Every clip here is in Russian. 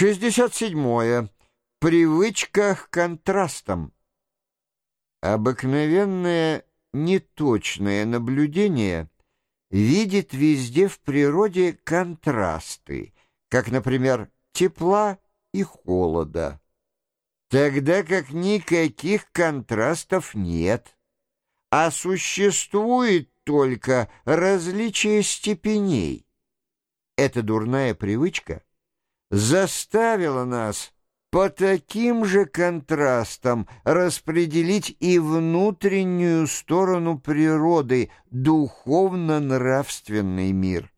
67. Привычка к контрастам. Обыкновенное неточное наблюдение видит везде в природе контрасты, как, например, тепла и холода, тогда как никаких контрастов нет, а существует только различие степеней. Эта дурная привычка — заставила нас по таким же контрастам распределить и внутреннюю сторону природы, духовно-нравственный мир.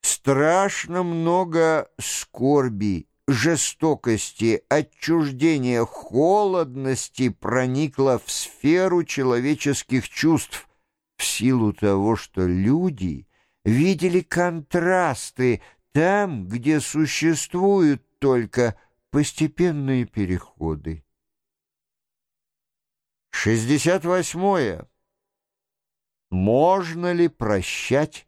Страшно много скорби, жестокости, отчуждения, холодности проникло в сферу человеческих чувств в силу того, что люди видели контрасты там, где существуют только постепенные переходы. 68. Можно ли прощать?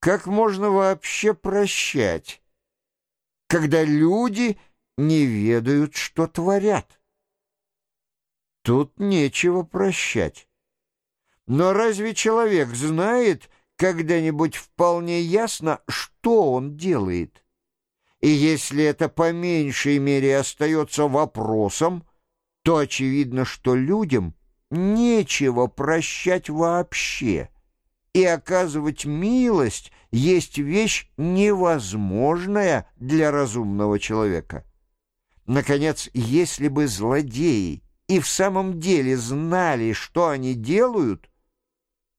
Как можно вообще прощать, когда люди не ведают, что творят? Тут нечего прощать. Но разве человек знает, когда-нибудь вполне ясно, что он делает. И если это по меньшей мере остается вопросом, то очевидно, что людям нечего прощать вообще, и оказывать милость есть вещь невозможная для разумного человека. Наконец, если бы злодеи и в самом деле знали, что они делают,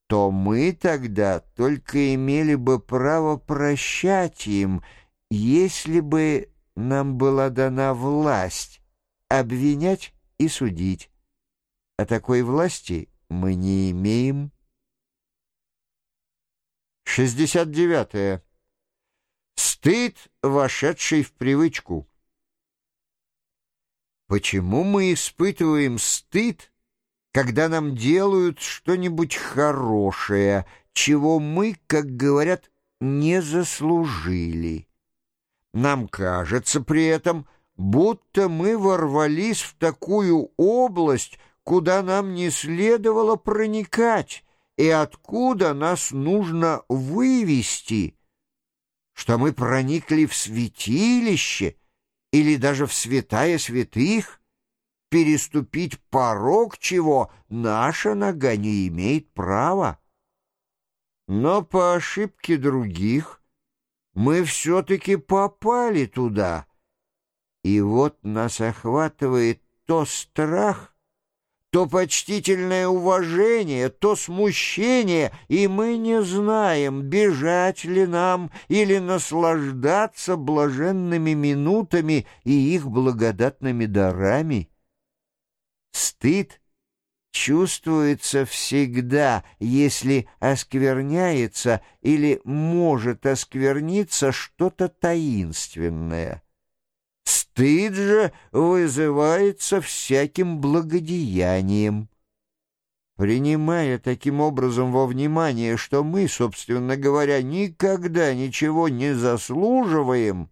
то мы тогда только имели бы право прощать им, если бы нам была дана власть обвинять и судить. А такой власти мы не имеем. 69. -е. Стыд, вошедший в привычку. Почему мы испытываем стыд, когда нам делают что-нибудь хорошее, чего мы, как говорят, не заслужили. Нам кажется при этом, будто мы ворвались в такую область, куда нам не следовало проникать и откуда нас нужно вывести, что мы проникли в святилище или даже в святая святых, переступить порог, чего наша нога не имеет права. Но по ошибке других мы все-таки попали туда, и вот нас охватывает то страх, то почтительное уважение, то смущение, и мы не знаем, бежать ли нам или наслаждаться блаженными минутами и их благодатными дарами. Стыд чувствуется всегда, если оскверняется или может оскверниться что-то таинственное. Стыд же вызывается всяким благодеянием. Принимая таким образом во внимание, что мы, собственно говоря, никогда ничего не заслуживаем,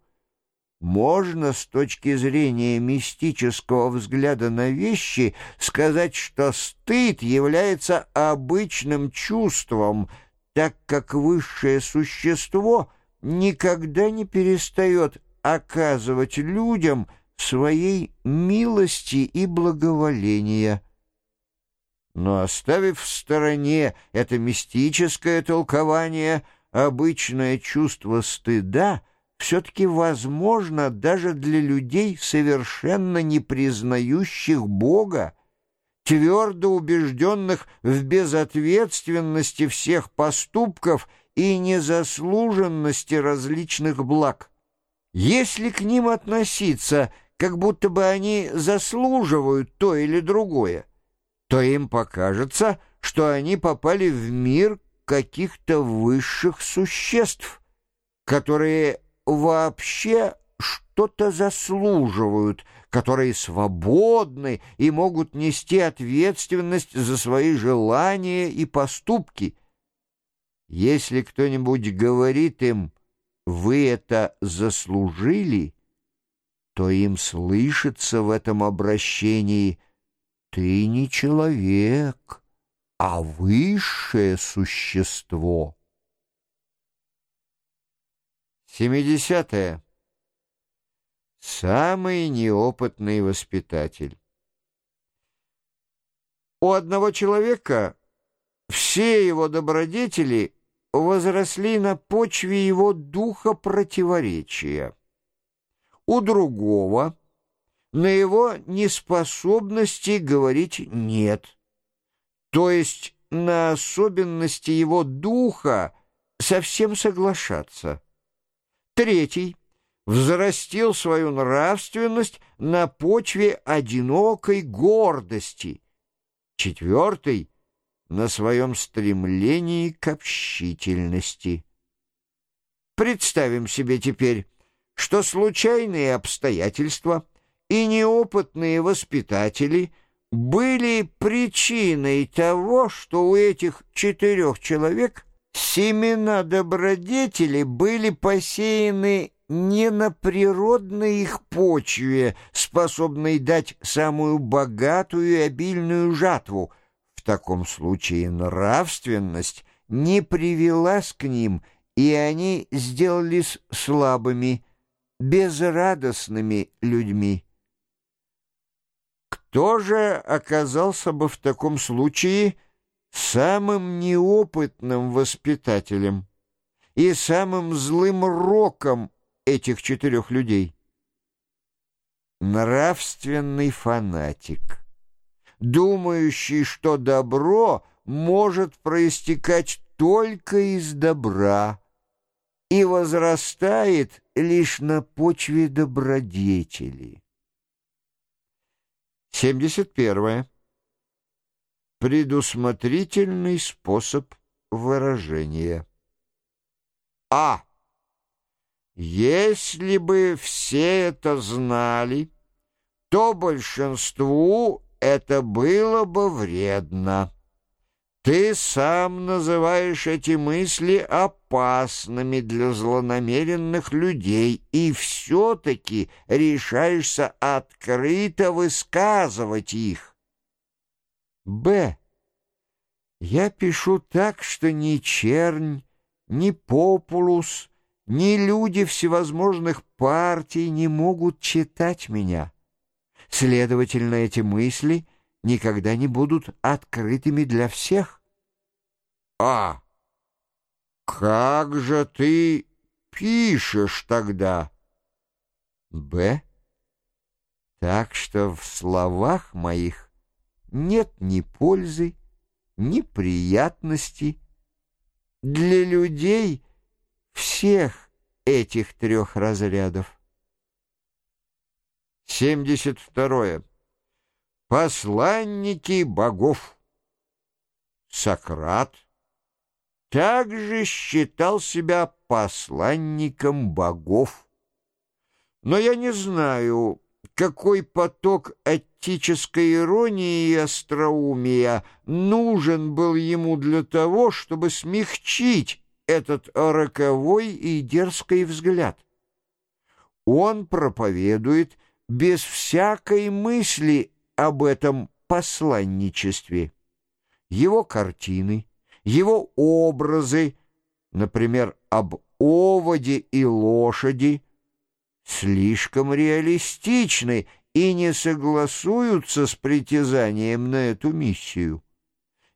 можно с точки зрения мистического взгляда на вещи сказать, что стыд является обычным чувством, так как высшее существо никогда не перестает оказывать людям своей милости и благоволения. Но оставив в стороне это мистическое толкование, обычное чувство стыда — все-таки возможно даже для людей, совершенно не признающих Бога, твердо убежденных в безответственности всех поступков и незаслуженности различных благ. Если к ним относиться, как будто бы они заслуживают то или другое, то им покажется, что они попали в мир каких-то высших существ, которые вообще что-то заслуживают, которые свободны и могут нести ответственность за свои желания и поступки. Если кто-нибудь говорит им, вы это заслужили, то им слышится в этом обращении «ты не человек, а высшее существо». Семидесятое. Самый неопытный воспитатель. У одного человека все его добродетели возросли на почве его духа противоречия. У другого — на его неспособности говорить «нет», то есть на особенности его духа совсем соглашаться. Третий взрастил свою нравственность на почве одинокой гордости. Четвертый — на своем стремлении к общительности. Представим себе теперь, что случайные обстоятельства и неопытные воспитатели были причиной того, что у этих четырех человек семена добродетели были посеяны не на природной их почве, способной дать самую богатую и обильную жатву — таком случае нравственность не привелась к ним, и они сделались слабыми, безрадостными людьми. Кто же оказался бы в таком случае самым неопытным воспитателем и самым злым роком этих четырех людей? Нравственный фанатик думающий, что добро может проистекать только из добра и возрастает лишь на почве добродетели. 71. Предусмотрительный способ выражения. А. Если бы все это знали, то большинству это было бы вредно. Ты сам называешь эти мысли опасными для злонамеренных людей и все-таки решаешься открыто высказывать их. Б. Я пишу так, что ни чернь, ни популус, ни люди всевозможных партий не могут читать меня. Следовательно, эти мысли никогда не будут открытыми для всех. А, как же ты пишешь тогда? Б. Так что в словах моих нет ни пользы, ни приятности. Для людей всех этих трех разрядов. 72. Посланники богов. Сократ также считал себя посланником богов. Но я не знаю, какой поток аттической иронии и остроумия нужен был ему для того, чтобы смягчить этот роковой и дерзкий взгляд. Он проповедует без всякой мысли об этом посланничестве. Его картины, его образы, например, об оводе и лошади, слишком реалистичны и не согласуются с притязанием на эту миссию.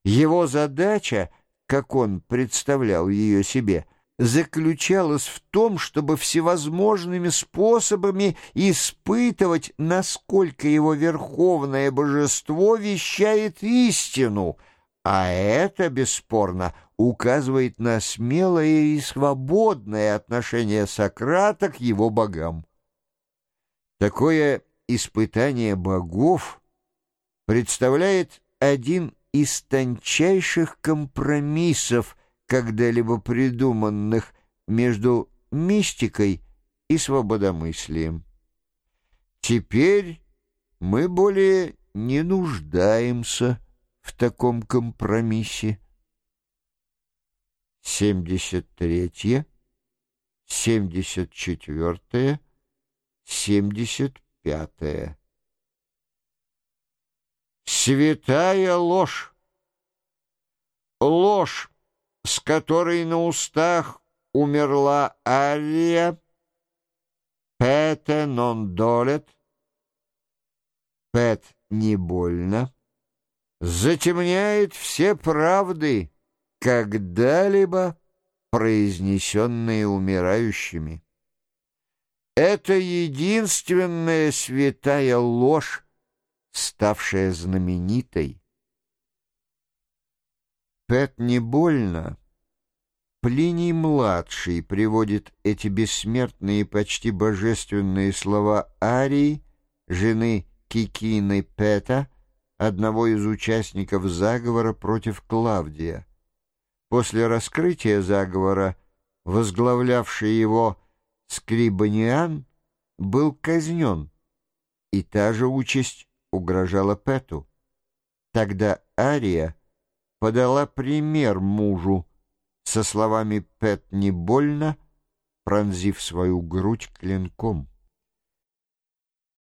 Его задача, как он представлял ее себе, заключалась в том, чтобы всевозможными способами испытывать, насколько его верховное божество вещает истину, а это, бесспорно, указывает на смелое и свободное отношение Сократа к его богам. Такое испытание богов представляет один из тончайших компромиссов – когда-либо придуманных между мистикой и свободомыслием. Теперь мы более не нуждаемся в таком компромиссе. 73, семьдесят четвертое, семьдесят пятое. Святая ложь. Ложь, с которой на устах умерла Ария, Пете нон долет, Пет не больно, затемняет все правды, когда-либо произнесенные умирающими. Это единственная святая ложь, ставшая знаменитой. Пэт не больно. Плиний-младший приводит эти бессмертные, почти божественные слова Арии, жены Кикины Пэта, одного из участников заговора против Клавдия. После раскрытия заговора, возглавлявший его Скрибаниан, был казнен, и та же участь угрожала Пэту. Тогда Ария подала пример мужу со словами «Пэт не больно», пронзив свою грудь клинком.